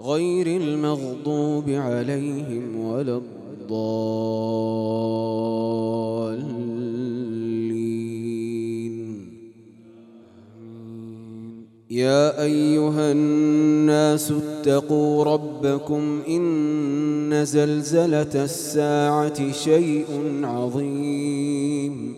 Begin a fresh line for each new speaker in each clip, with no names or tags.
غير المغضوب عليهم ولا الضالين. يا أيها الناس اتقوا ربكم إن زلزلة الساعة شيء عظيم.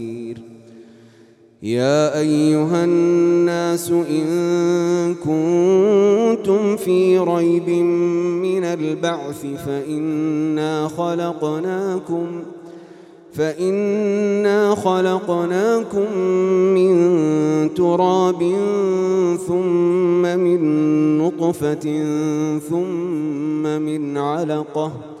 يا أيها الناس إن كنتم في ريب من البعث فإنا خلقناكم فإنا خلقناكم من تراب ثم من نطفة ثم من علقة ۖ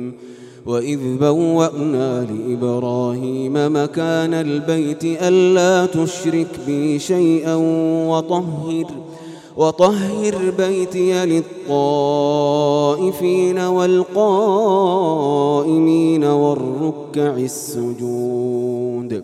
وإذ بوأنا لإبراهيم مكان البيت ألا تشرك بي شيئا وطهر وطهر بيتي للطائفين والقائمين والركع السجود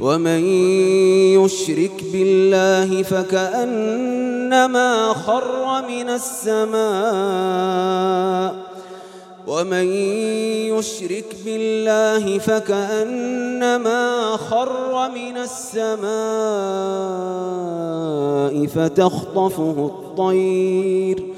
ومن يشرك بالله فكأنما خر من السماء ومن يشرك بالله فكأنما خر من السماء فتخطفه الطير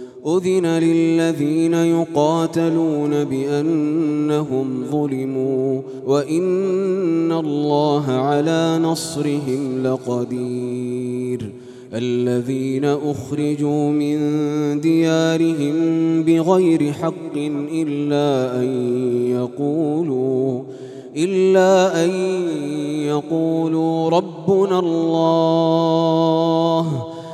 أذن للذين يقاتلون بأنهم ظلموا وإن الله على نصرهم لقدير الذين أخرجوا من ديارهم بغير حق إلا أن يقولوا إلا أن يقولوا ربنا الله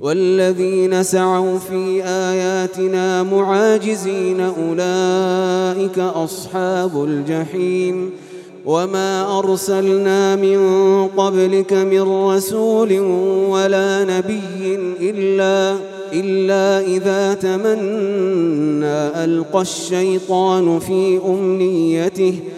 والذين سعوا في آياتنا معاجزين أولئك أصحاب الجحيم وما أرسلنا من قبلك من رسول ولا نبي إلا إلا إذا تمنى ألقى الشيطان في أمنيته ۖ